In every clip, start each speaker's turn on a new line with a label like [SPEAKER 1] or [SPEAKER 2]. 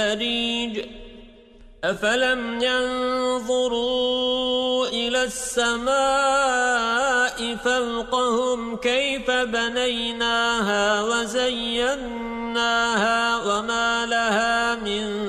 [SPEAKER 1] مريج أفلم ينظروا إلى السماء فوقهم كيف بنيناها وزيناها وما لها من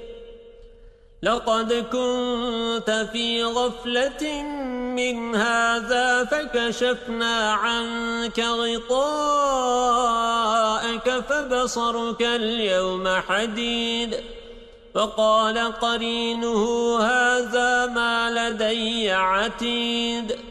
[SPEAKER 1] لقد كنت في غفلة من هذا فكشفنا عنك غطاءك فبصرك اليوم حديد فقال قرينه هذا ما لدي عتيد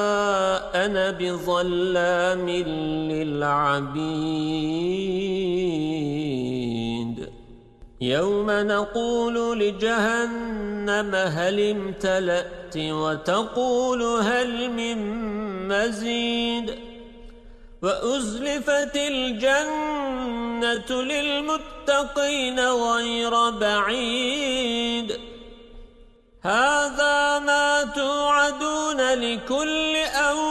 [SPEAKER 1] أنا بظلام للعبيد. يوم نقول لجهنم هل امتلأت وتقول هل من مزيد. وأزلفت الجنة للمتقين غير بعيد. هذا ما توعدون لكل أواب